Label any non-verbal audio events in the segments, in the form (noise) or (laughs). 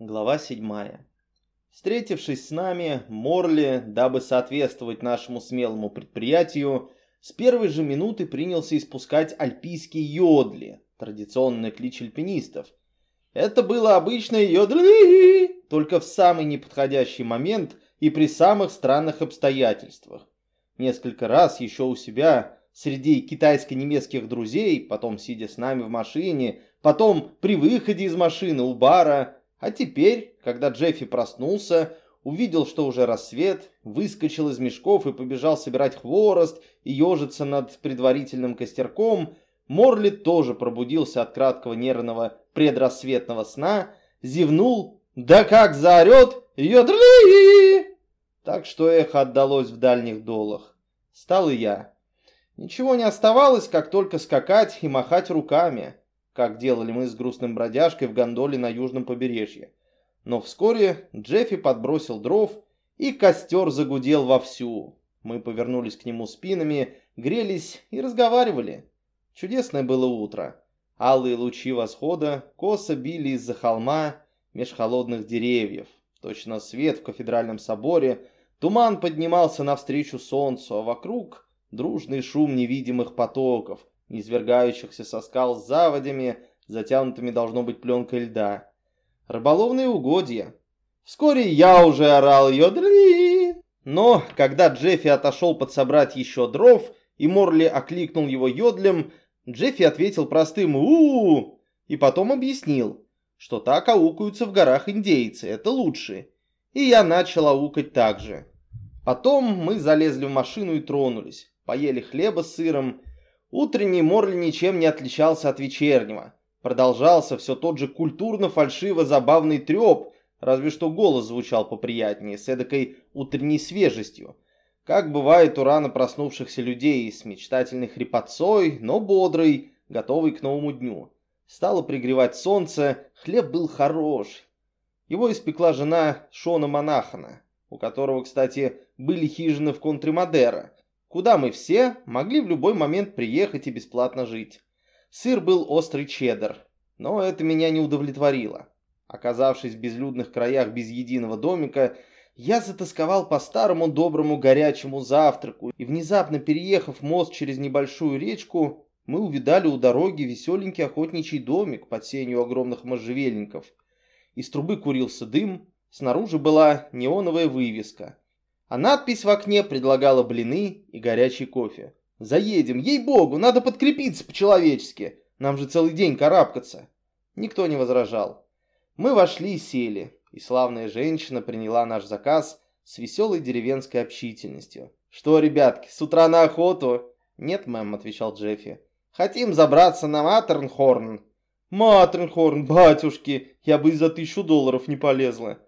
Глава 7. Встретившись с нами, Морли, дабы соответствовать нашему смелому предприятию, с первой же минуты принялся испускать альпийские йодли, традиционный клич альпинистов. Это было обычное йодли, только в самый неподходящий момент и при самых странных обстоятельствах. Несколько раз еще у себя среди китайско-немецких друзей, потом сидя с нами в машине, потом при выходе из машины у бара, а теперь, когда Джеффи проснулся, увидел, что уже рассвет, выскочил из мешков и побежал собирать хворост и ежиться над предварительным костерком, Морли тоже пробудился от краткого нервного предрассветного сна, зевнул, да как заорет, йодли! Так что эхо отдалось в дальних долах. Стал и я. Ничего не оставалось, как только скакать и махать руками как делали мы с грустным бродяжкой в гондоле на южном побережье. Но вскоре Джеффи подбросил дров, и костер загудел вовсю. Мы повернулись к нему спинами, грелись и разговаривали. Чудесное было утро. Алые лучи восхода косо били из-за холма меж холодных деревьев. Точно свет в кафедральном соборе, туман поднимался навстречу солнцу, а вокруг дружный шум невидимых потоков — извергающихся со скал с заводями, затянутыми должно быть пленкой льда. Рыболовные угодья. Вскоре я уже орал «Йодли!». Но, когда Джеффи отошел подсобрать еще дров, и Морли окликнул его йодлем, Джеффи ответил простым у, -у, -у и потом объяснил, что так аукаются в горах индейцы, это лучше. И я начал аукать так же. Потом мы залезли в машину и тронулись, поели хлеба с сыром, Утренний Морли ничем не отличался от вечернего. Продолжался все тот же культурно-фальшиво-забавный треп, разве что голос звучал поприятнее, с эдакой утренней свежестью. Как бывает у рано проснувшихся людей с мечтательной хрипотцой, но бодрый, готовый к новому дню. Стало пригревать солнце, хлеб был хорош. Его испекла жена Шона Монахана, у которого, кстати, были хижины в контре Мадера, куда мы все могли в любой момент приехать и бесплатно жить. Сыр был острый чеддер, но это меня не удовлетворило. Оказавшись в безлюдных краях без единого домика, я затасковал по старому доброму горячему завтраку, и внезапно переехав мост через небольшую речку, мы увидали у дороги веселенький охотничий домик под сенью огромных можжевельников. Из трубы курился дым, снаружи была неоновая вывеска а надпись в окне предлагала блины и горячий кофе. «Заедем, ей-богу, надо подкрепиться по-человечески, нам же целый день карабкаться». Никто не возражал. Мы вошли и сели, и славная женщина приняла наш заказ с веселой деревенской общительностью. «Что, ребятки, с утра на охоту?» «Нет, мэм», — отвечал Джеффи. «Хотим забраться на Матернхорн». «Матернхорн, батюшки, я бы и за тысячу долларов не полезла».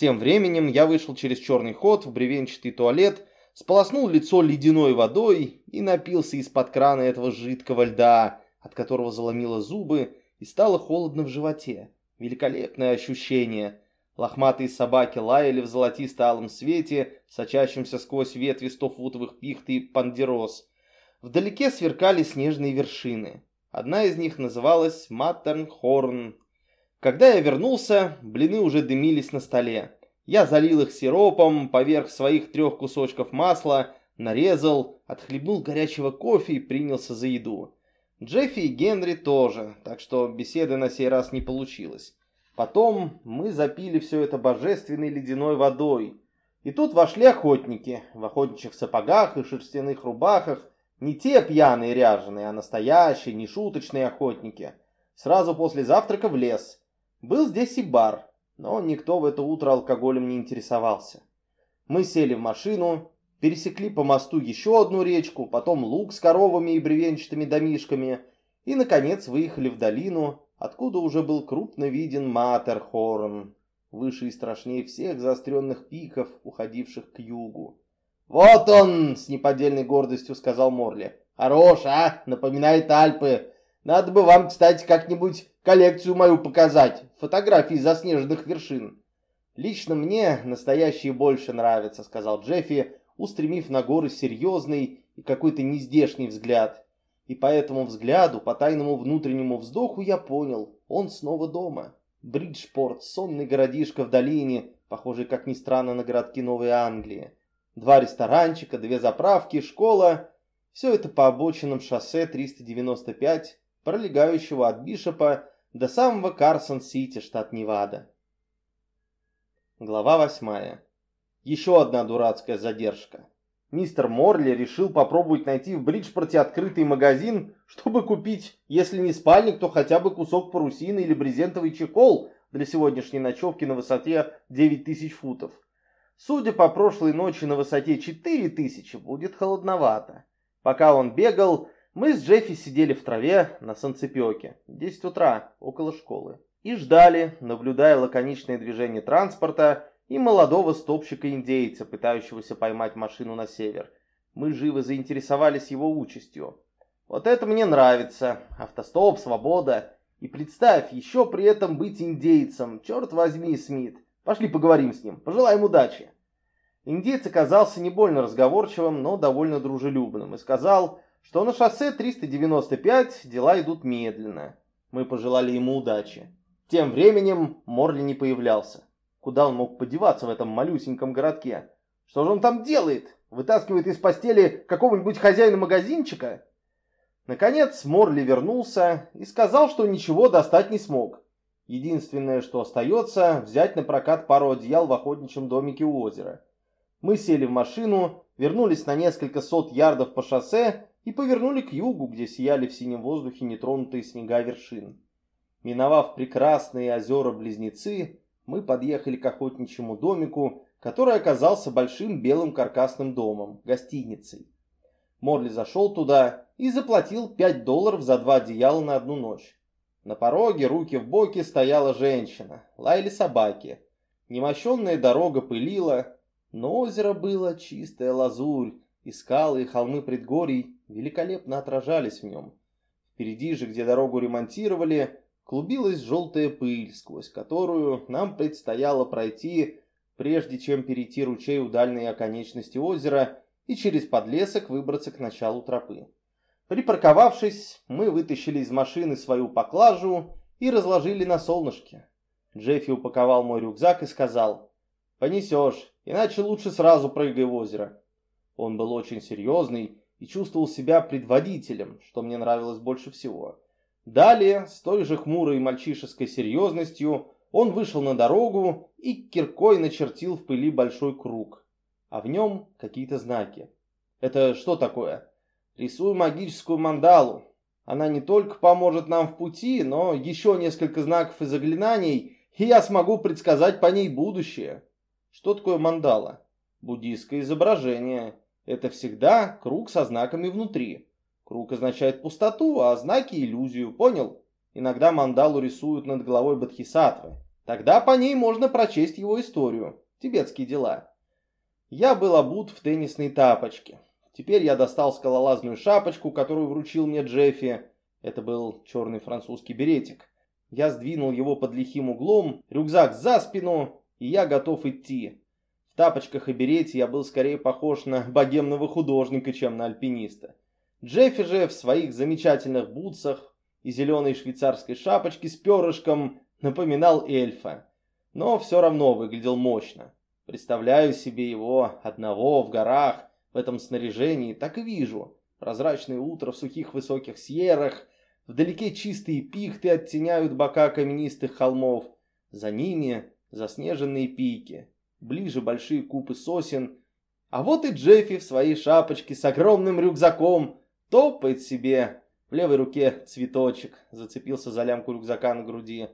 Тем временем я вышел через черный ход в бревенчатый туалет, сполоснул лицо ледяной водой и напился из-под крана этого жидкого льда, от которого заломило зубы и стало холодно в животе. Великолепное ощущение. Лохматые собаки лаяли в золотисто-алом свете, сочащемся сквозь ветви стофутовых пихт и пандерос. Вдалеке сверкали снежные вершины. Одна из них называлась Маттернхорн, когда я вернулся, блины уже дымились на столе. Я залил их сиропом поверх своих трех кусочков масла, нарезал, отхлебнул горячего кофе и принялся за еду. Джеффи и Генри тоже, так что беседы на сей раз не получилось. Потом мы запили все это божественной ледяной водой. И тут вошли охотники в охотничьих сапогах и шерстяных рубахах. Не те пьяные ряженые, а настоящие, нешуточные охотники. Сразу после завтрака в лес. Был здесь и бар, но никто в это утро алкоголем не интересовался. Мы сели в машину, пересекли по мосту еще одну речку, потом луг с коровами и бревенчатыми домишками и, наконец, выехали в долину, откуда уже был крупно виден Матерхорн, выше и страшнее всех заостренных пиков, уходивших к югу. «Вот он!» — с неподдельной гордостью сказал Морли. «Хорош, а? Напоминает Альпы. Надо бы вам, кстати, как-нибудь коллекцию мою показать, фотографии заснеженных вершин. Лично мне настоящие больше нравятся, сказал Джеффи, устремив на горы серьезный и какой-то нездешний взгляд. И по этому взгляду, по тайному внутреннему вздоху я понял, он снова дома. Бриджпорт, сонный городишко в долине, похожий, как ни странно, на городки Новой Англии. Два ресторанчика, две заправки, школа. Все это по обочинам шоссе 395, пролегающего от Бишопа до самого Карсон-Сити, штат Невада. Глава восьмая. Еще одна дурацкая задержка. Мистер Морли решил попробовать найти в Бриджпорте открытый магазин, чтобы купить, если не спальник, то хотя бы кусок парусины или брезентовый чехол для сегодняшней ночевки на высоте 9000 футов. Судя по прошлой ночи на высоте 4000, будет холодновато. Пока он бегал, мы с Джеффи сидели в траве на санцепёке. 10 утра, около школы. И ждали, наблюдая лаконичное движение транспорта и молодого стопщика-индейца, пытающегося поймать машину на север. Мы живо заинтересовались его участью. Вот это мне нравится. Автостоп, свобода. И представь, еще при этом быть индейцем. Черт возьми, Смит. Пошли поговорим с ним. Пожелаем удачи. Индейец оказался не больно разговорчивым, но довольно дружелюбным и сказал, что на шоссе 395 дела идут медленно. Мы пожелали ему удачи. Тем временем Морли не появлялся. Куда он мог подеваться в этом малюсеньком городке? Что же он там делает? Вытаскивает из постели какого-нибудь хозяина магазинчика? Наконец Морли вернулся и сказал, что ничего достать не смог. Единственное, что остается, взять на прокат пару одеял в охотничьем домике у озера. Мы сели в машину, вернулись на несколько сот ярдов по шоссе и повернули к югу, где сияли в синем воздухе нетронутые снега вершин. Миновав прекрасные озера-близнецы, мы подъехали к охотничьему домику, который оказался большим белым каркасным домом, гостиницей. Морли зашел туда и заплатил 5 долларов за два одеяла на одну ночь. На пороге, руки в боки, стояла женщина. Лаяли собаки. Немощенная дорога пылила, но озеро было чистая лазурь, и скалы и холмы предгорий великолепно отражались в нем. Впереди же, где дорогу ремонтировали, клубилась желтая пыль, сквозь которую нам предстояло пройти, прежде чем перейти ручей у дальней оконечности озера и через подлесок выбраться к началу тропы. Припарковавшись, мы вытащили из машины свою поклажу и разложили на солнышке. Джеффи упаковал мой рюкзак и сказал, «Понесешь, иначе лучше сразу прыгай в озеро». Он был очень серьезный и чувствовал себя предводителем, что мне нравилось больше всего. Далее, с той же хмурой мальчишеской серьезностью, он вышел на дорогу и киркой начертил в пыли большой круг, а в нем какие-то знаки. «Это что такое?» Рисую магическую мандалу. Она не только поможет нам в пути, но еще несколько знаков и заклинаний, и я смогу предсказать по ней будущее. Что такое мандала? Буддийское изображение. Это всегда круг со знаками внутри. Круг означает пустоту, а знаки иллюзию, понял? Иногда мандалу рисуют над головой Бодхисаттвы. Тогда по ней можно прочесть его историю. Тибетские дела. Я был обут в теннисные тапочки. Теперь я достал скалолазную шапочку, которую вручил мне Джеффи. Это был черный французский беретик. Я сдвинул его под лихим углом, рюкзак за спину, и я готов идти. Тапочках и берете я был скорее похож на богемного художника, чем на альпиниста. Джеффи же в своих замечательных бутсах и зеленой швейцарской шапочке с перышком напоминал эльфа. Но все равно выглядел мощно. Представляю себе его одного в горах, в этом снаряжении, так и вижу. Прозрачное утро в сухих высоких сьеррах, вдалеке чистые пихты оттеняют бока каменистых холмов, за ними заснеженные пики, ближе большие купы сосен, а вот и Джеффи в своей шапочке с огромным рюкзаком топает себе. В левой руке цветочек, зацепился за лямку рюкзака на груди.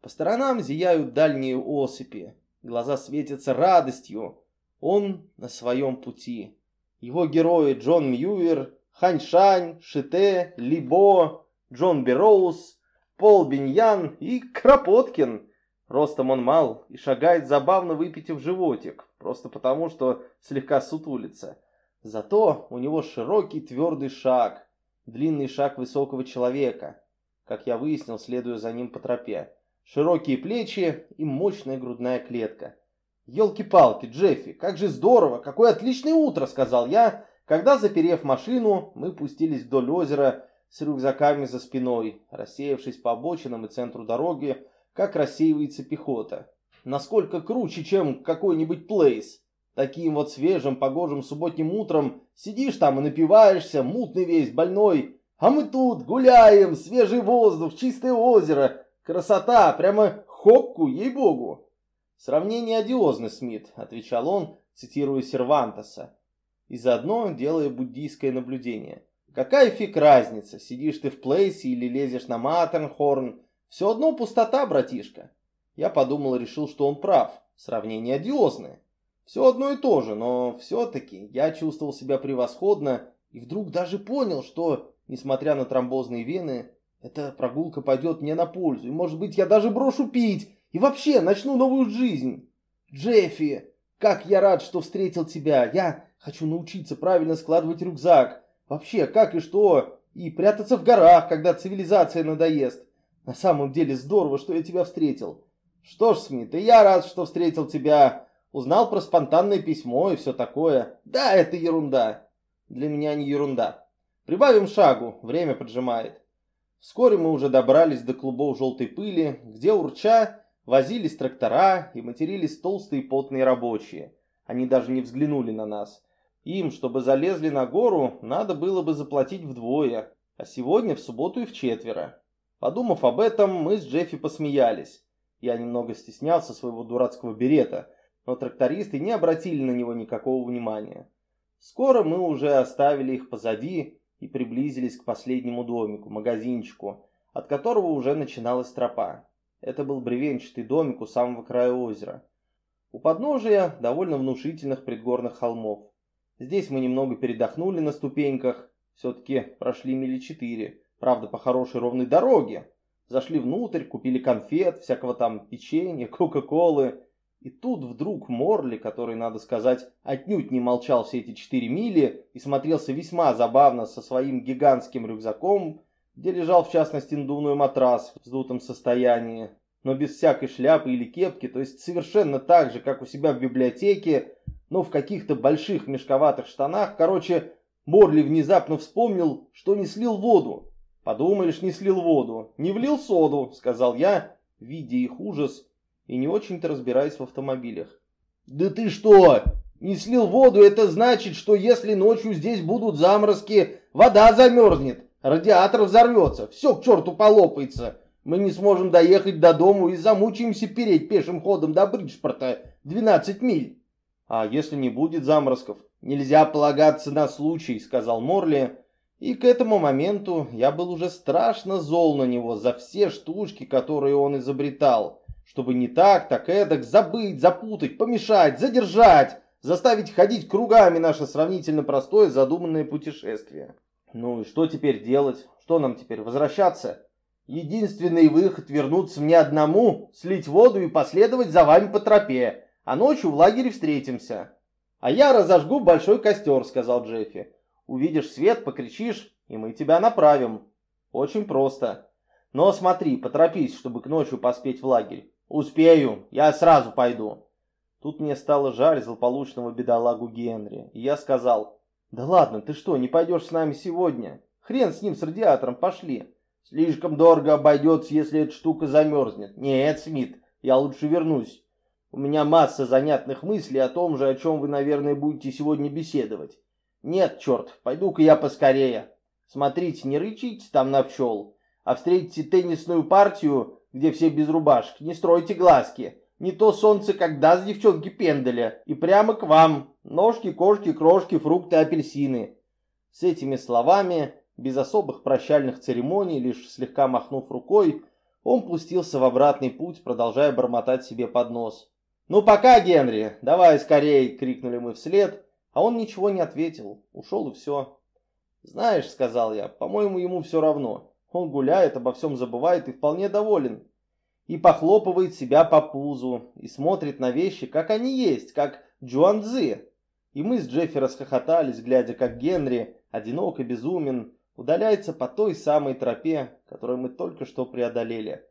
По сторонам зияют дальние осыпи, глаза светятся радостью. Он на своем пути. Его герои Джон Мьюер, Хань Шань, Шите, Либо, Джон Бероуз, Пол Биньян и Кропоткин. Ростом он мал и шагает забавно выпитив животик, просто потому, что слегка сутулится. Зато у него широкий твердый шаг, длинный шаг высокого человека, как я выяснил, следуя за ним по тропе. Широкие плечи и мощная грудная клетка. «Елки-палки, Джеффи, как же здорово! Какое отличное утро!» — сказал я, когда, заперев машину, мы пустились вдоль озера с рюкзаками за спиной, рассеявшись по обочинам и центру дороги, как рассеивается пехота. Насколько круче, чем какой-нибудь плейс. Таким вот свежим, погожим субботним утром сидишь там и напиваешься, мутный весь, больной. А мы тут гуляем, свежий воздух, чистое озеро. Красота, прямо хокку, ей-богу. Сравнение одиозно, Смит, отвечал он, цитируя Сервантеса. И заодно делая буддийское наблюдение. Какая фиг разница, сидишь ты в плейсе или лезешь на Матернхорн. Все одно пустота, братишка. Я подумал и решил, что он прав. Сравнение одиозное. Все одно и то же, но все-таки я чувствовал себя превосходно и вдруг даже понял, что, несмотря на тромбозные вены, эта прогулка пойдет мне на пользу. И, может быть, я даже брошу пить и вообще начну новую жизнь. Джеффи, как я рад, что встретил тебя. Я хочу научиться правильно складывать рюкзак. Вообще, как и что. И прятаться в горах, когда цивилизация надоест. На самом деле здорово, что я тебя встретил. Что ж, Смит, и я рад, что встретил тебя. Узнал про спонтанное письмо и все такое. Да, это ерунда. Для меня не ерунда. Прибавим шагу, время поджимает. Вскоре мы уже добрались до клубов желтой пыли, где урча возились трактора и матерились толстые потные рабочие. Они даже не взглянули на нас. Им, чтобы залезли на гору, надо было бы заплатить вдвое, а сегодня в субботу и в четверо. Подумав об этом, мы с Джеффи посмеялись. Я немного стеснялся своего дурацкого берета – но трактористы не обратили на него никакого внимания. Скоро мы уже оставили их позади и приблизились к последнему домику, магазинчику, от которого уже начиналась тропа. Это был бревенчатый домик у самого края озера. У подножия довольно внушительных предгорных холмов. Здесь мы немного передохнули на ступеньках, все-таки прошли мили четыре, правда по хорошей ровной дороге. Зашли внутрь, купили конфет, всякого там печенья, (laughs) кока-колы и тут вдруг Морли, который, надо сказать, отнюдь не молчал все эти четыре мили и смотрелся весьма забавно со своим гигантским рюкзаком, где лежал в частности надувной матрас в вздутом состоянии, но без всякой шляпы или кепки, то есть совершенно так же, как у себя в библиотеке, но в каких-то больших мешковатых штанах. Короче, Морли внезапно вспомнил, что не слил воду. «Подумаешь, не слил воду. Не влил соду», — сказал я, видя их ужас и не очень-то разбираюсь в автомобилях. «Да ты что? Не слил воду, это значит, что если ночью здесь будут заморозки, вода замерзнет, радиатор взорвется, все к черту полопается. Мы не сможем доехать до дому и замучаемся переть пешим ходом до Бриджпорта 12 миль». «А если не будет заморозков?» «Нельзя полагаться на случай», — сказал Морли. И к этому моменту я был уже страшно зол на него за все штучки, которые он изобретал чтобы не так, так эдак забыть, запутать, помешать, задержать, заставить ходить кругами наше сравнительно простое задуманное путешествие. Ну и что теперь делать? Что нам теперь, возвращаться? Единственный выход вернуться мне одному, слить воду и последовать за вами по тропе, а ночью в лагере встретимся. А я разожгу большой костер, сказал Джеффи. Увидишь свет, покричишь, и мы тебя направим. Очень просто. Но смотри, поторопись, чтобы к ночью поспеть в лагерь. «Успею, я сразу пойду». Тут мне стало жаль злополучного бедолагу Генри, и я сказал, «Да ладно, ты что, не пойдешь с нами сегодня? Хрен с ним, с радиатором, пошли». «Слишком дорого обойдется, если эта штука замерзнет». «Нет, Смит, я лучше вернусь. У меня масса занятных мыслей о том же, о чем вы, наверное, будете сегодня беседовать». «Нет, черт, пойду-ка я поскорее. Смотрите, не рычите там на пчел, а встретите теннисную партию где все без рубашки. Не стройте глазки. Не то солнце, как даст девчонки пенделя. И прямо к вам. Ножки, кошки, крошки, фрукты, апельсины. С этими словами, без особых прощальных церемоний, лишь слегка махнув рукой, он пустился в обратный путь, продолжая бормотать себе под нос. «Ну пока, Генри! Давай скорей!» — крикнули мы вслед, а он ничего не ответил. Ушел и все. «Знаешь, — сказал я, — по-моему, ему все равно. Он гуляет, обо всем забывает и вполне доволен. И похлопывает себя по пузу, и смотрит на вещи, как они есть, как Джуанзы. И мы с Джеффи расхохотались, глядя, как Генри, одинок и безумен, удаляется по той самой тропе, которую мы только что преодолели.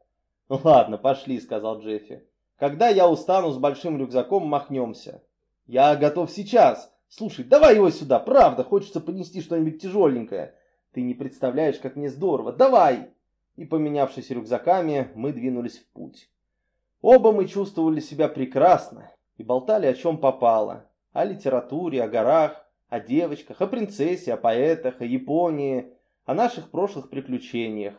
«Ну ладно, пошли», — сказал Джеффи. «Когда я устану с большим рюкзаком, махнемся». «Я готов сейчас. Слушай, давай его сюда, правда, хочется понести что-нибудь тяжеленькое. Ты не представляешь, как мне здорово. Давай!» И поменявшись рюкзаками, мы двинулись в путь. Оба мы чувствовали себя прекрасно и болтали о чем попало. О литературе, о горах, о девочках, о принцессе, о поэтах, о Японии, о наших прошлых приключениях.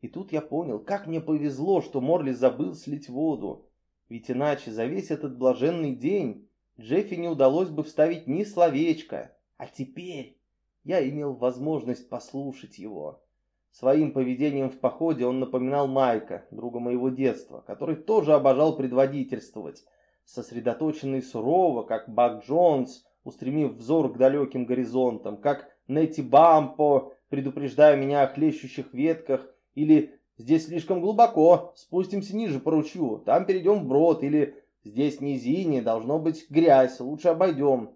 И тут я понял, как мне повезло, что Морли забыл слить воду. Ведь иначе за весь этот блаженный день Джеффи не удалось бы вставить ни словечко. А теперь я имел возможность послушать его. Своим поведением в походе он напоминал Майка, друга моего детства, который тоже обожал предводительствовать, сосредоточенный сурово, как Бак Джонс, устремив взор к далеким горизонтам, как Нетти Бампо, предупреждая меня о хлещущих ветках, или «здесь слишком глубоко, спустимся ниже по ручью, там перейдем вброд», или «здесь низине, должно быть грязь, лучше обойдем».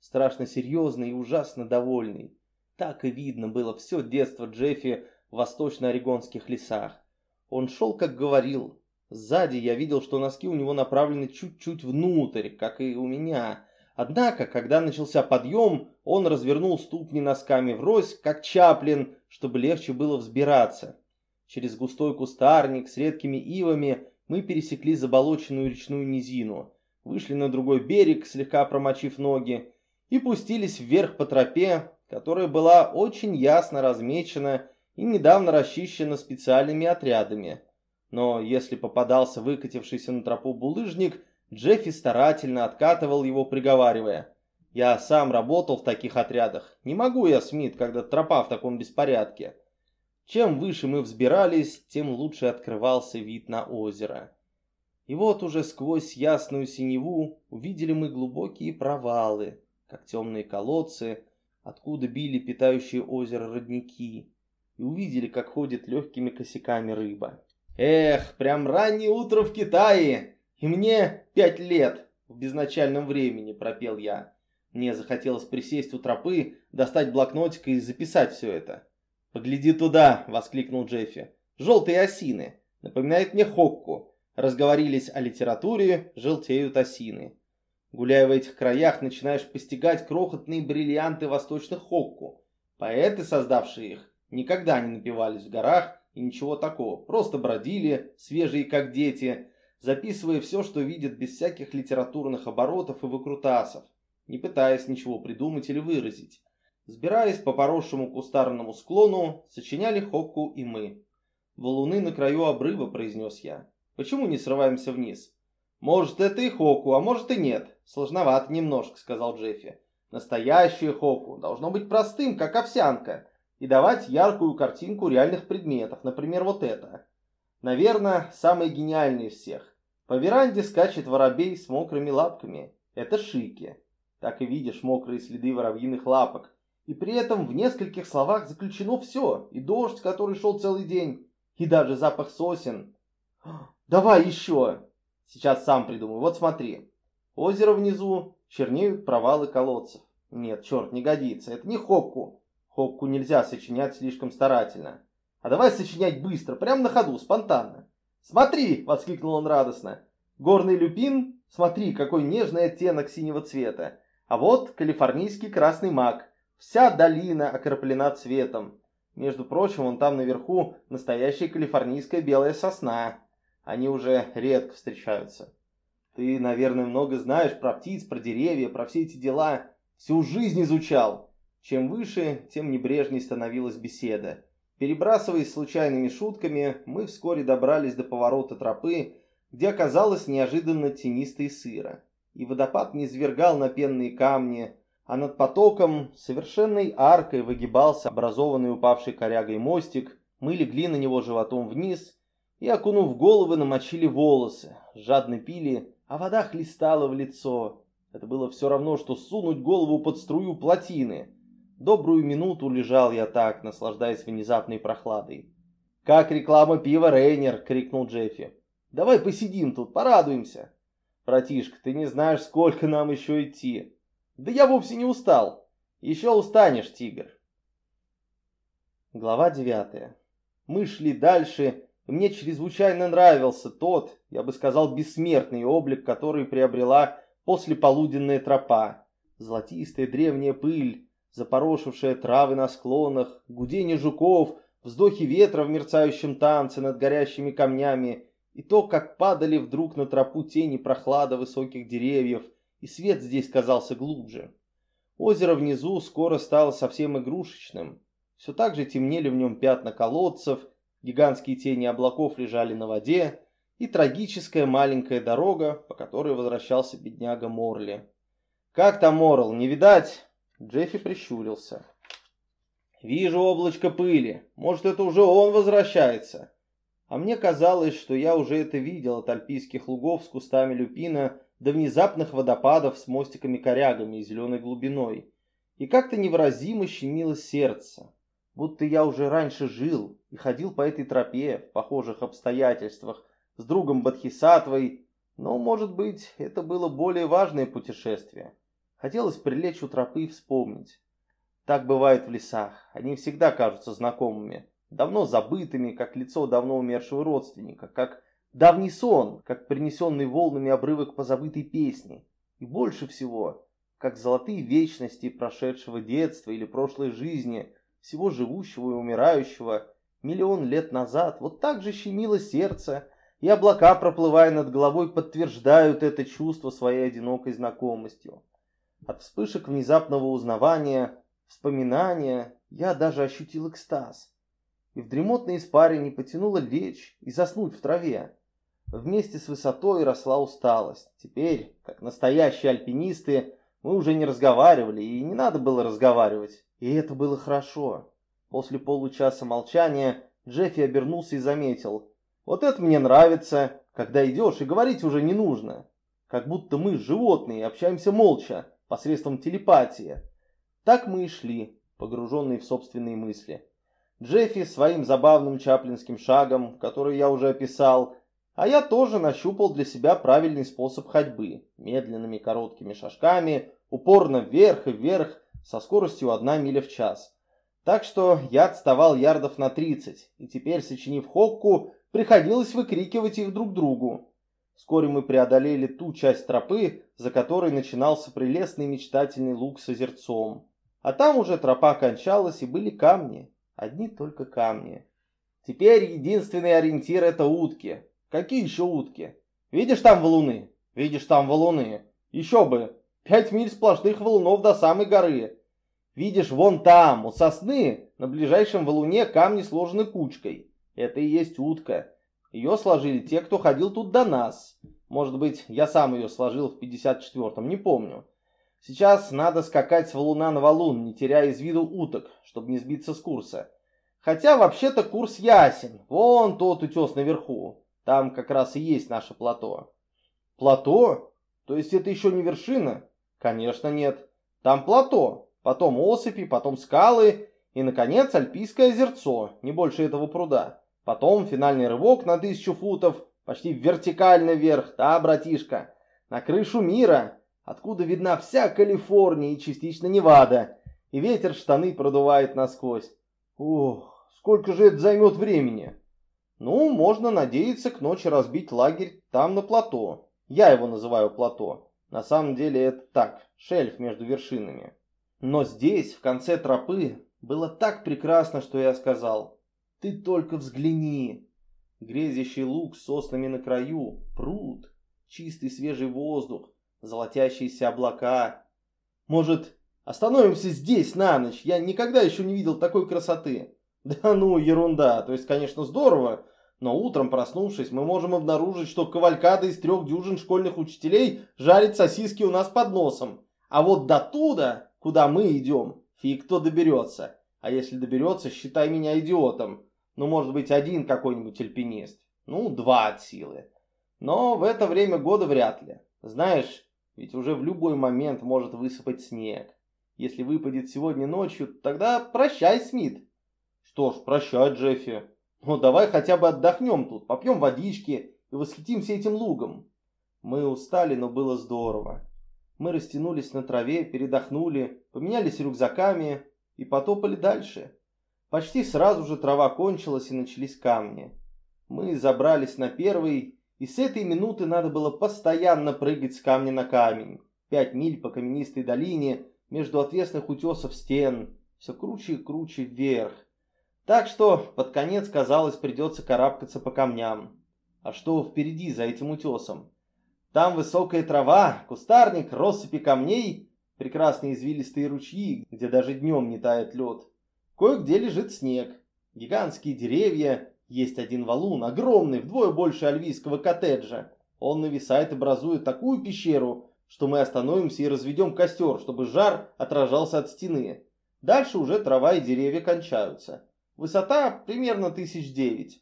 Страшно серьезный и ужасно довольный. Так и видно было все детство Джеффи в восточно-орегонских лесах. Он шел, как говорил. Сзади я видел, что носки у него направлены чуть-чуть внутрь, как и у меня. Однако, когда начался подъем, он развернул ступни носками врозь, как Чаплин, чтобы легче было взбираться. Через густой кустарник с редкими ивами мы пересекли заболоченную речную низину, вышли на другой берег, слегка промочив ноги, и пустились вверх по тропе, которая была очень ясно размечена и недавно расчищена специальными отрядами. Но если попадался выкатившийся на тропу булыжник, Джеффи старательно откатывал его, приговаривая. «Я сам работал в таких отрядах. Не могу я, Смит, когда тропа в таком беспорядке». Чем выше мы взбирались, тем лучше открывался вид на озеро. И вот уже сквозь ясную синеву увидели мы глубокие провалы, как темные колодцы, откуда били питающие озеро родники и увидели, как ходит легкими косяками рыба. Эх, прям раннее утро в Китае, и мне пять лет в безначальном времени, пропел я. Мне захотелось присесть у тропы, достать блокнотик и записать все это. «Погляди туда!» — воскликнул Джеффи. «Желтые осины! Напоминает мне Хокку. Разговорились о литературе, желтеют осины. Гуляя в этих краях, начинаешь постигать крохотные бриллианты восточных Хокку. Поэты, создавшие их, никогда не напивались в горах и ничего такого. Просто бродили, свежие как дети, записывая все, что видят без всяких литературных оборотов и выкрутасов, не пытаясь ничего придумать или выразить. Сбираясь по поросшему кустарному склону, сочиняли Хокку и мы. «Валуны на краю обрыва», — произнес я. «Почему не срываемся вниз?» «Может, это и Хоку, а может и нет. Сложновато немножко», — сказал Джеффи. «Настоящее Хоку должно быть простым, как овсянка и давать яркую картинку реальных предметов, например, вот это. Наверное, самый гениальный из всех. По веранде скачет воробей с мокрыми лапками. Это шики. Так и видишь мокрые следы воробьиных лапок. И при этом в нескольких словах заключено все. И дождь, который шел целый день, и даже запах сосен. Давай еще. Сейчас сам придумаю. Вот смотри. Озеро внизу, чернеют провалы колодцев. Нет, черт, не годится. Это не Хокку. Хокку нельзя сочинять слишком старательно. А давай сочинять быстро, прямо на ходу, спонтанно. «Смотри!» — воскликнул он радостно. «Горный люпин? Смотри, какой нежный оттенок синего цвета. А вот калифорнийский красный мак. Вся долина окроплена цветом. Между прочим, вон там наверху настоящая калифорнийская белая сосна. Они уже редко встречаются. Ты, наверное, много знаешь про птиц, про деревья, про все эти дела. Всю жизнь изучал. Чем выше, тем небрежней становилась беседа. Перебрасываясь случайными шутками, мы вскоре добрались до поворота тропы, где оказалось неожиданно тенисто сыро. И водопад не извергал на пенные камни, а над потоком совершенной аркой выгибался образованный упавший корягой мостик, мы легли на него животом вниз и, окунув головы, намочили волосы, жадно пили, а вода хлестала в лицо. Это было все равно, что сунуть голову под струю плотины — Добрую минуту лежал я так, наслаждаясь внезапной прохладой. «Как реклама пива Рейнер!» — крикнул Джеффи. «Давай посидим тут, порадуемся!» «Братишка, ты не знаешь, сколько нам еще идти!» «Да я вовсе не устал!» «Еще устанешь, тигр!» Глава девятая. Мы шли дальше, и мне чрезвычайно нравился тот, я бы сказал, бессмертный облик, который приобрела послеполуденная тропа. Золотистая древняя пыль, запорошившая травы на склонах, гудение жуков, вздохи ветра в мерцающем танце над горящими камнями И то, как падали вдруг на тропу тени прохлада высоких деревьев, и свет здесь казался глубже. Озеро внизу скоро стало совсем игрушечным. Все так же темнели в нем пятна колодцев, гигантские тени облаков лежали на воде, и трагическая маленькая дорога, по которой возвращался бедняга Морли. «Как там, Морл, не видать?» Джеффи прищурился. «Вижу облачко пыли. Может, это уже он возвращается?» А мне казалось, что я уже это видел от альпийских лугов с кустами люпина до внезапных водопадов с мостиками-корягами и зеленой глубиной. И как-то невыразимо щемило сердце, будто я уже раньше жил и ходил по этой тропе в похожих обстоятельствах с другом Бадхисатвой, но, может быть, это было более важное путешествие. Хотелось прилечь у тропы и вспомнить. Так бывает в лесах, они всегда кажутся знакомыми давно забытыми, как лицо давно умершего родственника, как давний сон, как принесенный волнами обрывок позабытой песни. И больше всего, как золотые вечности прошедшего детства или прошлой жизни, всего живущего и умирающего миллион лет назад, вот так же щемило сердце, и облака, проплывая над головой, подтверждают это чувство своей одинокой знакомостью. От вспышек внезапного узнавания, вспоминания я даже ощутил экстаз и в дремотной испарине потянуло лечь и заснуть в траве. Вместе с высотой росла усталость. Теперь, как настоящие альпинисты, мы уже не разговаривали, и не надо было разговаривать. И это было хорошо. После получаса молчания Джеффи обернулся и заметил. «Вот это мне нравится, когда идешь, и говорить уже не нужно. Как будто мы, животные, общаемся молча, посредством телепатии». Так мы и шли, погруженные в собственные мысли. Джеффи своим забавным чаплинским шагом, который я уже описал, а я тоже нащупал для себя правильный способ ходьбы. Медленными короткими шажками, упорно вверх и вверх, со скоростью 1 миля в час. Так что я отставал ярдов на 30, и теперь, сочинив хокку, приходилось выкрикивать их друг другу. Вскоре мы преодолели ту часть тропы, за которой начинался прелестный мечтательный луг с озерцом. А там уже тропа кончалась, и были камни. Одни только камни. Теперь единственный ориентир это утки. Какие еще утки? Видишь там валуны? Видишь там валуны? Еще бы. Пять миль сплошных валунов до самой горы. Видишь, вон там, у сосны, на ближайшем валуне камни сложены кучкой. Это и есть утка. Ее сложили те, кто ходил тут до нас. Может быть, я сам ее сложил в 54-м, не помню. Сейчас надо скакать с валуна на валун, не теряя из виду уток, чтобы не сбиться с курса. Хотя вообще-то курс ясен. Вон тот утес наверху. Там как раз и есть наше плато. Плато? То есть это еще не вершина? Конечно нет. Там плато, потом осыпи, потом скалы и, наконец, Альпийское озерцо, не больше этого пруда. Потом финальный рывок на тысячу футов, почти вертикально вверх, да, братишка, на крышу мира, откуда видна вся Калифорния и частично Невада, и ветер штаны продувает насквозь. Ох, сколько же это займет времени? Ну, можно надеяться к ночи разбить лагерь там на плато. Я его называю плато. На самом деле это так, шельф между вершинами. Но здесь, в конце тропы, было так прекрасно, что я сказал. Ты только взгляни. Грезящий луг с соснами на краю, пруд, чистый свежий воздух, золотящиеся облака. Может, остановимся здесь на ночь? Я никогда еще не видел такой красоты. Да ну, ерунда. То есть, конечно, здорово, но утром, проснувшись, мы можем обнаружить, что кавалькада из трех дюжин школьных учителей жарит сосиски у нас под носом. А вот до туда, куда мы идем, фиг кто доберется. А если доберется, считай меня идиотом. Ну, может быть, один какой-нибудь альпинист. Ну, два от силы. Но в это время года вряд ли. Знаешь, ведь уже в любой момент может высыпать снег. Если выпадет сегодня ночью, тогда прощай, Смит. Что ж, прощай, Джеффи. Ну, давай хотя бы отдохнем тут, попьем водички и восхитимся этим лугом. Мы устали, но было здорово. Мы растянулись на траве, передохнули, поменялись рюкзаками и потопали дальше. Почти сразу же трава кончилась и начались камни. Мы забрались на первый и с этой минуты надо было постоянно прыгать с камня на камень. Пять миль по каменистой долине, между отвесных утесов стен, все круче и круче вверх. Так что под конец, казалось, придется карабкаться по камням. А что впереди за этим утесом? Там высокая трава, кустарник, россыпи камней, прекрасные извилистые ручьи, где даже днем не тает лед. Кое-где лежит снег, гигантские деревья, есть один валун, огромный, вдвое больше альвийского коттеджа. Он нависает образует такую пещеру, что мы остановимся и разведем костер, чтобы жар отражался от стены. Дальше уже трава и деревья кончаются. Высота примерно тысяч девять.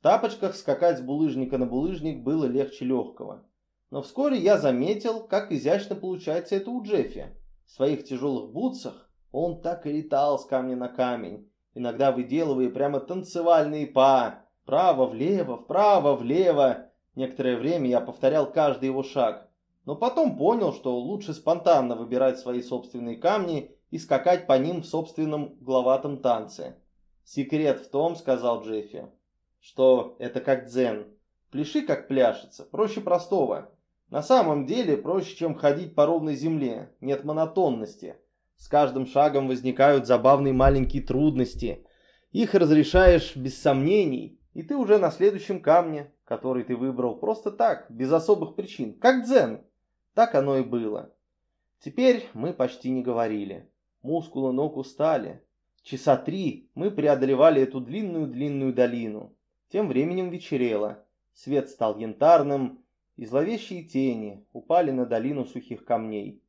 В тапочках скакать с булыжника на булыжник было легче легкого. Но вскоре я заметил, как изящно получается это у Джеффи. В своих тяжелых бутсах он так и летал с камня на камень, иногда выделывая прямо танцевальные па. Вправо-влево, вправо-влево. Некоторое время я повторял каждый его шаг. Но потом понял, что лучше спонтанно выбирать свои собственные камни и скакать по ним в собственном главатом танце. «Секрет в том, — сказал Джеффи, — что это как дзен. Пляши, как пляшется, проще простого. На самом деле проще, чем ходить по ровной земле, нет монотонности. С каждым шагом возникают забавные маленькие трудности. Их разрешаешь без сомнений, и ты уже на следующем камне, который ты выбрал просто так, без особых причин, как дзен. Так оно и было. Теперь мы почти не говорили. Мускулы ног устали. Часа три мы преодолевали эту длинную-длинную долину. Тем временем вечерело. Свет стал янтарным, и зловещие тени упали на долину сухих камней.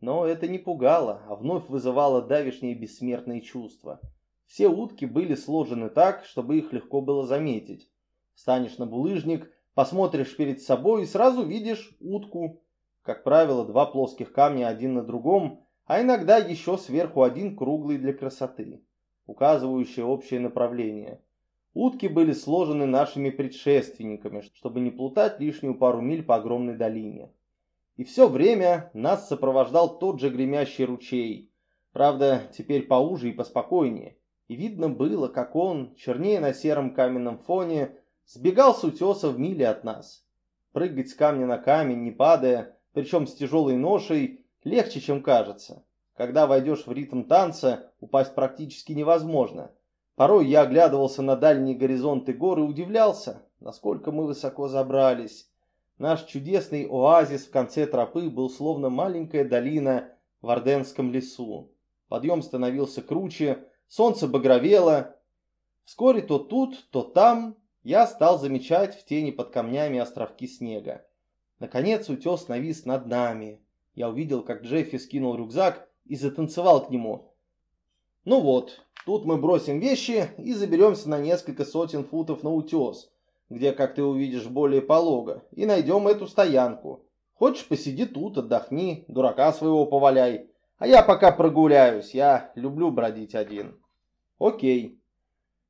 Но это не пугало, а вновь вызывало давишнее бессмертное чувство. Все утки были сложены так, чтобы их легко было заметить. Встанешь на булыжник, посмотришь перед собой и сразу видишь утку. Как правило, два плоских камня один на другом, а иногда еще сверху один круглый для красоты, указывающий общее направление. Утки были сложены нашими предшественниками, чтобы не плутать лишнюю пару миль по огромной долине. И все время нас сопровождал тот же гремящий ручей. Правда, теперь поуже и поспокойнее. И видно было, как он, чернее на сером каменном фоне, сбегал с утеса в миле от нас. Прыгать с камня на камень, не падая, причем с тяжелой ношей, легче, чем кажется. Когда войдешь в ритм танца, упасть практически невозможно – Порой я оглядывался на дальние горизонты гор и удивлялся, насколько мы высоко забрались. Наш чудесный оазис в конце тропы был словно маленькая долина в Орденском лесу. Подъем становился круче, солнце багровело. Вскоре то тут, то там я стал замечать в тени под камнями островки снега. Наконец утес навис над нами. Я увидел, как Джеффи скинул рюкзак и затанцевал к нему. Ну вот, тут мы бросим вещи и заберемся на несколько сотен футов на утес, где, как ты увидишь, более полого, и найдем эту стоянку. Хочешь, посиди тут, отдохни, дурака своего поваляй. А я пока прогуляюсь, я люблю бродить один. Окей.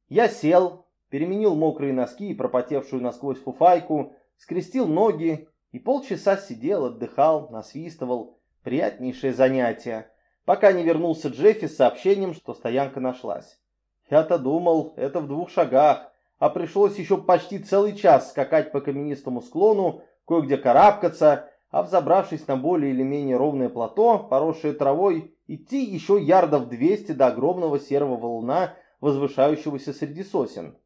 Я сел, переменил мокрые носки и пропотевшую насквозь фуфайку, скрестил ноги и полчаса сидел, отдыхал, насвистывал. Приятнейшее занятие пока не вернулся Джеффи с сообщением, что стоянка нашлась. Я-то думал, это в двух шагах, а пришлось еще почти целый час скакать по каменистому склону, кое-где карабкаться, а взобравшись на более или менее ровное плато, поросшее травой, идти еще ярдов 200 до огромного серого валуна, возвышающегося среди сосен.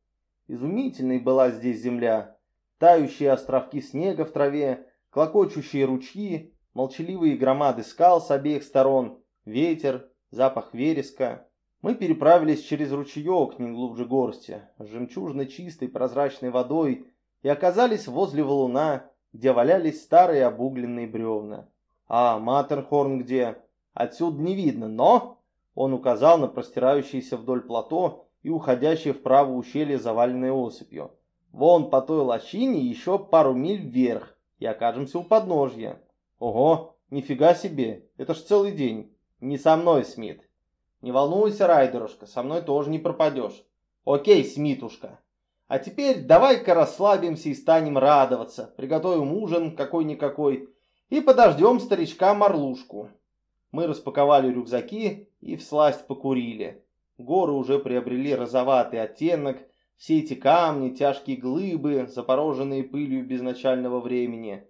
Изумительной была здесь земля. Тающие островки снега в траве, клокочущие ручьи, молчаливые громады скал с обеих сторон, ветер, запах вереска. Мы переправились через ручеек, не глубже горсти, с жемчужно чистой прозрачной водой и оказались возле валуна, где валялись старые обугленные бревна. А Матерхорн где? Отсюда не видно, но... Он указал на простирающееся вдоль плато и уходящее вправо ущелье, заваленное осыпью. Вон по той лощине еще пару миль вверх, и окажемся у подножья. Ого, нифига себе, это ж целый день. Не со мной, Смит. Не волнуйся, Райдерушка, со мной тоже не пропадешь. Окей, Смитушка. А теперь давай-ка расслабимся и станем радоваться. Приготовим ужин какой-никакой и подождем старичка Марлушку. Мы распаковали рюкзаки и всласть покурили. Горы уже приобрели розоватый оттенок, все эти камни, тяжкие глыбы, запороженные пылью безначального времени.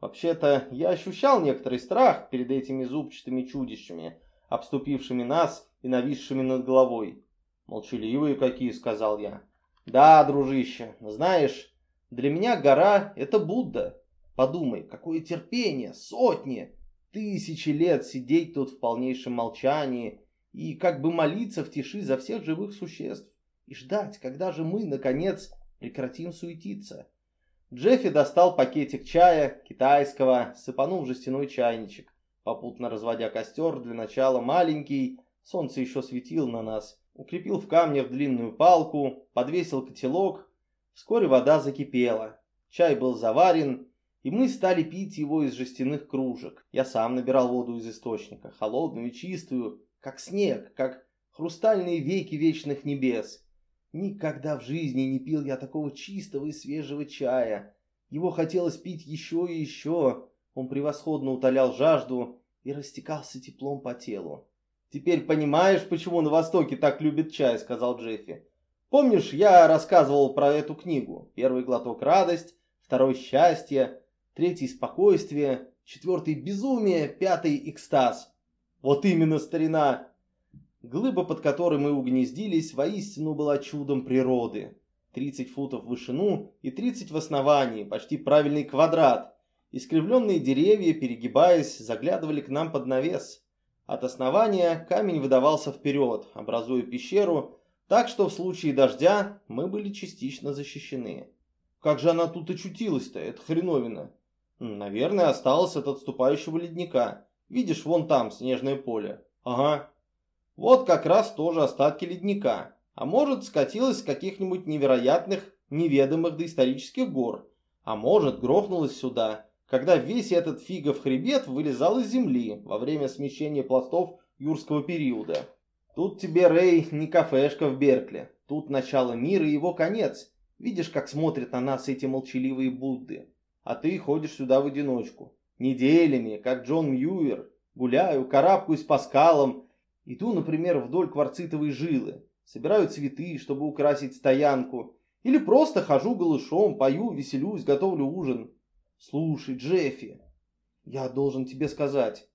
Вообще-то я ощущал некоторый страх перед этими зубчатыми чудищами, обступившими нас и нависшими над головой. «Молчаливые какие», — сказал я. «Да, дружище, знаешь, Для меня гора — это Будда. Подумай, какое терпение, сотни, тысячи лет сидеть тут в полнейшем молчании и как бы молиться в тиши за всех живых существ и ждать, когда же мы, наконец, прекратим суетиться. Джеффи достал пакетик чая, китайского, сыпанул в жестяной чайничек, попутно разводя костер, для начала маленький, солнце еще светило на нас, укрепил в камне в длинную палку, подвесил котелок, вскоре вода закипела, чай был заварен, и мы стали пить его из жестяных кружек. Я сам набирал воду из источника, холодную и чистую, как снег, как хрустальные веки вечных небес. Никогда в жизни не пил я такого чистого и свежего чая. Его хотелось пить еще и еще. Он превосходно утолял жажду и растекался теплом по телу. «Теперь понимаешь, почему на Востоке так любят чай», — сказал Джеффи. «Помнишь, я рассказывал про эту книгу? Первый глоток — радость, второй — счастье, третий — спокойствие, четвертый — безумие, пятый — экстаз. Вот именно, старина. Глыба, под которой мы угнездились, воистину была чудом природы. 30 футов в вышину и 30 в основании, почти правильный квадрат. Искривленные деревья, перегибаясь, заглядывали к нам под навес. От основания камень выдавался вперед, образуя пещеру, так что в случае дождя мы были частично защищены. Как же она тут очутилась-то, эта хреновина? Наверное, осталась от отступающего ледника. Видишь, вон там снежное поле. Ага. Вот как раз тоже остатки ледника. А может, скатилась с каких-нибудь невероятных, неведомых доисторических гор. А может, грохнулась сюда, когда весь этот фигов хребет вылезал из земли во время смещения пластов юрского периода. Тут тебе, Рэй, не кафешка в Беркли. Тут начало мира и его конец. Видишь, как смотрят на нас эти молчаливые Будды. А ты ходишь сюда в одиночку. Неделями, как Джон Мьюер, гуляю, карабкаюсь по скалам, иду, например, вдоль кварцитовой жилы, собираю цветы, чтобы украсить стоянку, или просто хожу голышом, пою, веселюсь, готовлю ужин. Слушай, Джеффи, я должен тебе сказать,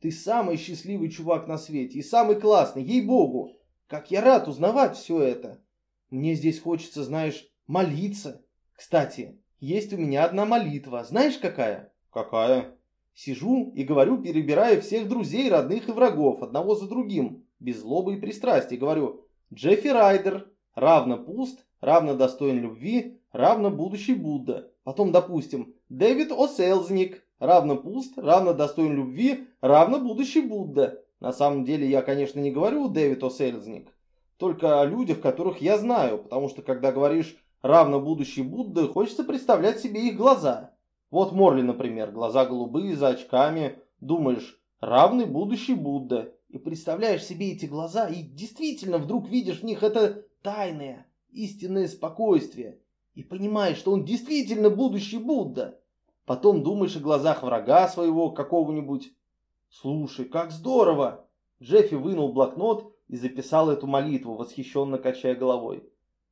ты самый счастливый чувак на свете и самый классный, ей-богу. Как я рад узнавать все это. Мне здесь хочется, знаешь, молиться. Кстати, есть у меня одна молитва. Знаешь, какая? Какая? Сижу и говорю, перебирая всех друзей, родных и врагов, одного за другим, без злобы и пристрастия. Говорю, Джеффи Райдер, равно пуст, равно достоин любви, равно будущий Будда. Потом, допустим, Дэвид О'Селзник, равно пуст, равно достоин любви, равно будущий Будда. На самом деле я, конечно, не говорю Дэвид О'Селзник, только о людях, которых я знаю, потому что когда говоришь равно будущий Будда, хочется представлять себе их глаза. Вот Морли, например, глаза голубые, за очками. Думаешь, равный будущий Будда. И представляешь себе эти глаза, и действительно вдруг видишь в них это тайное, истинное спокойствие. И понимаешь, что он действительно будущий Будда. Потом думаешь о глазах врага своего какого-нибудь. Слушай, как здорово! Джеффи вынул блокнот и записал эту молитву, восхищенно качая головой.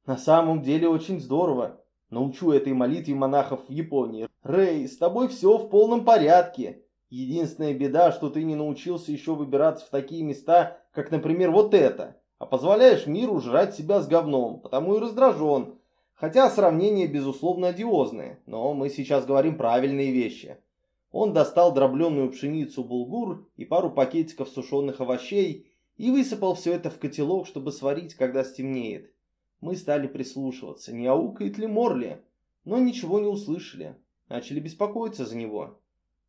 На самом деле очень здорово. Научу этой молитве монахов в Японии. Рэй, с тобой все в полном порядке. Единственная беда, что ты не научился еще выбираться в такие места, как, например, вот это. А позволяешь миру жрать себя с говном, потому и раздражен. Хотя сравнение, безусловно, одиозное, но мы сейчас говорим правильные вещи. Он достал дробленную пшеницу булгур и пару пакетиков сушеных овощей и высыпал все это в котелок, чтобы сварить, когда стемнеет. Мы стали прислушиваться, не аукает ли Морли, но ничего не услышали. Начали беспокоиться за него.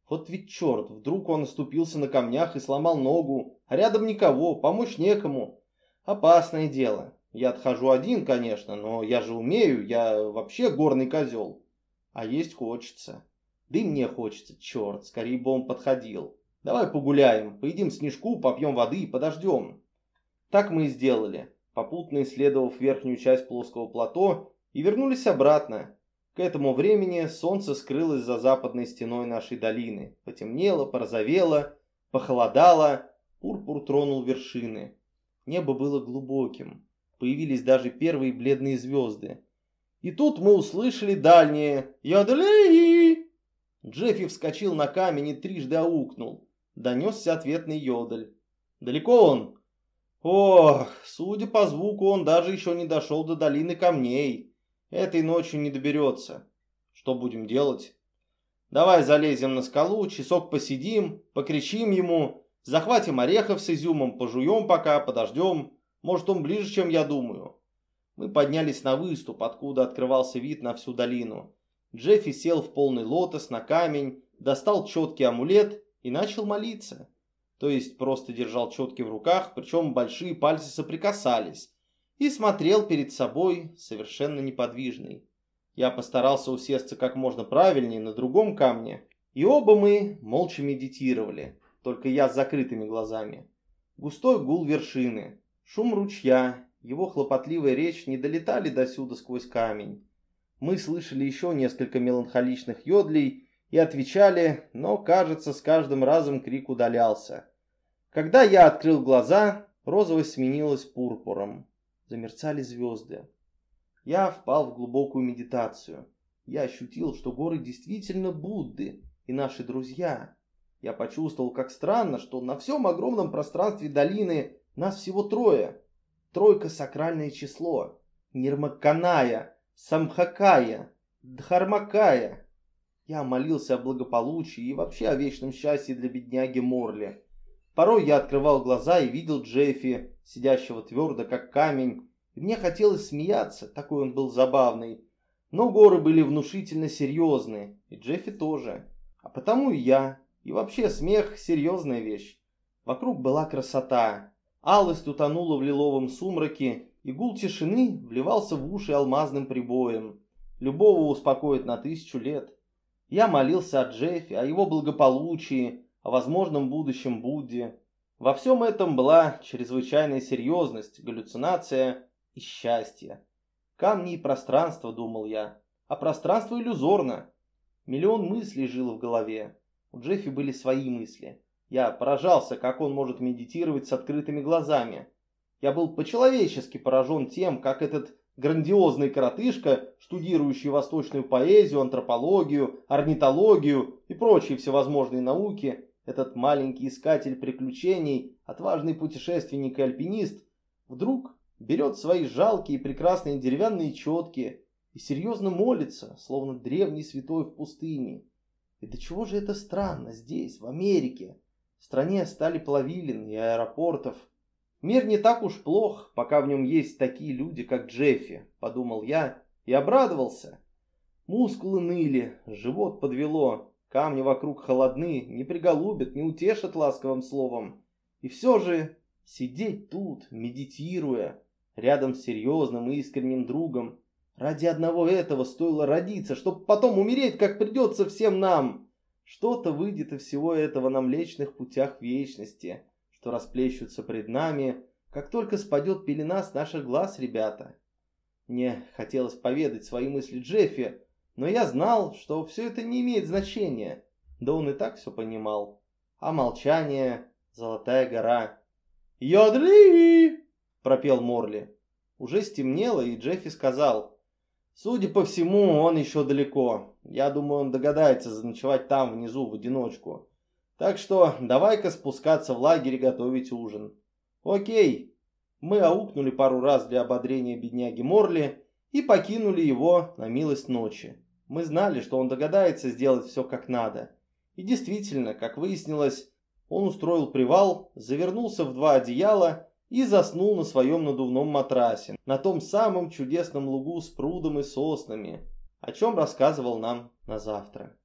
Вот ведь черт, вдруг он оступился на камнях и сломал ногу, а рядом никого, помочь некому. Опасное дело. Я отхожу один, конечно, но я же умею, я вообще горный козел. А есть хочется. Да и мне хочется, черт, скорее бы он подходил. Давай погуляем, поедим снежку, попьем воды и подождем. Так мы и сделали попутно исследовав верхнюю часть плоского плато, и вернулись обратно. К этому времени солнце скрылось за западной стеной нашей долины. Потемнело, порозовело, похолодало, пурпур тронул вершины. Небо было глубоким. Появились даже первые бледные звезды. И тут мы услышали дальнее «Йодлей!». Джеффи вскочил на камень и трижды аукнул. Донесся ответный йодль. «Далеко он?» Ох, судя по звуку, он даже еще не дошел до долины камней. Этой ночью не доберется. Что будем делать? Давай залезем на скалу, часок посидим, покричим ему, захватим орехов с изюмом, пожуем пока, подождем. Может, он ближе, чем я думаю. Мы поднялись на выступ, откуда открывался вид на всю долину. Джеффи сел в полный лотос на камень, достал четкий амулет и начал молиться. То есть просто держал четки в руках, причем большие пальцы соприкасались, и смотрел перед собой совершенно неподвижный. Я постарался усесться как можно правильнее на другом камне, и оба мы молча медитировали, только я с закрытыми глазами. Густой гул вершины, шум ручья, его хлопотливая речь не долетали досюда сквозь камень. Мы слышали еще несколько меланхоличных йодлей и отвечали, но, кажется, с каждым разом крик удалялся. Когда я открыл глаза, розовость сменилась пурпуром. Замерцали звезды. Я впал в глубокую медитацию. Я ощутил, что горы действительно Будды и наши друзья. Я почувствовал, как странно, что на всем огромном пространстве долины нас всего трое. Тройка – сакральное число. Нирмаканая, Самхакая, Дхармакая. Я молился о благополучии и вообще о вечном счастье для бедняги Морли. Порой я открывал глаза и видел Джеффи, сидящего твердо, как камень, и мне хотелось смеяться, такой он был забавный. Но горы были внушительно серьезные, и Джеффи тоже. А потому и я. И вообще смех – серьезная вещь. Вокруг была красота. Алость утонула в лиловом сумраке, и гул тишины вливался в уши алмазным прибоем. Любого успокоит на тысячу лет. Я молился о Джеффе, о его благополучии, о возможном будущем Будде. Во всем этом была чрезвычайная серьезность, галлюцинация и счастье. Камни и пространство, думал я. А пространство иллюзорно. Миллион мыслей жило в голове. У Джеффи были свои мысли. Я поражался, как он может медитировать с открытыми глазами. Я был по-человечески поражен тем, как этот грандиозный коротышка, штудирующий восточную поэзию, антропологию, орнитологию и прочие всевозможные науки, этот маленький искатель приключений, отважный путешественник и альпинист, вдруг берет свои жалкие прекрасные деревянные четки и серьезно молится, словно древний святой в пустыне. И до чего же это странно здесь, в Америке, в стране стали плавилин и аэропортов. Мир не так уж плох, пока в нем есть такие люди, как Джеффи, подумал я и обрадовался. Мускулы ныли, живот подвело, камни вокруг холодны, не приголубят, не утешат ласковым словом. И все же сидеть тут, медитируя, рядом с серьезным и искренним другом. Ради одного этого стоило родиться, чтобы потом умереть, как придется всем нам. Что-то выйдет из всего этого на млечных путях вечности, что расплещутся пред нами, как только спадет пелена с наших глаз, ребята. Мне хотелось поведать свои мысли Джеффи, но я знал, что все это не имеет значения. Да он и так все понимал. А молчание — золотая гора. «Йодли!» пропел Морли. Уже стемнело, и Джеффи сказал, «Судя по всему, он еще далеко. Я думаю, он догадается заночевать там, внизу, в одиночку. Так что давай-ка спускаться в лагерь и готовить ужин». «Окей». Мы аукнули пару раз для ободрения бедняги Морли и покинули его на милость ночи. Мы знали, что он догадается сделать все как надо. И действительно, как выяснилось, он устроил привал, завернулся в два одеяла и заснул на своем надувном матрасе, на том самом чудесном лугу с прудом и соснами, о чем рассказывал нам на завтра.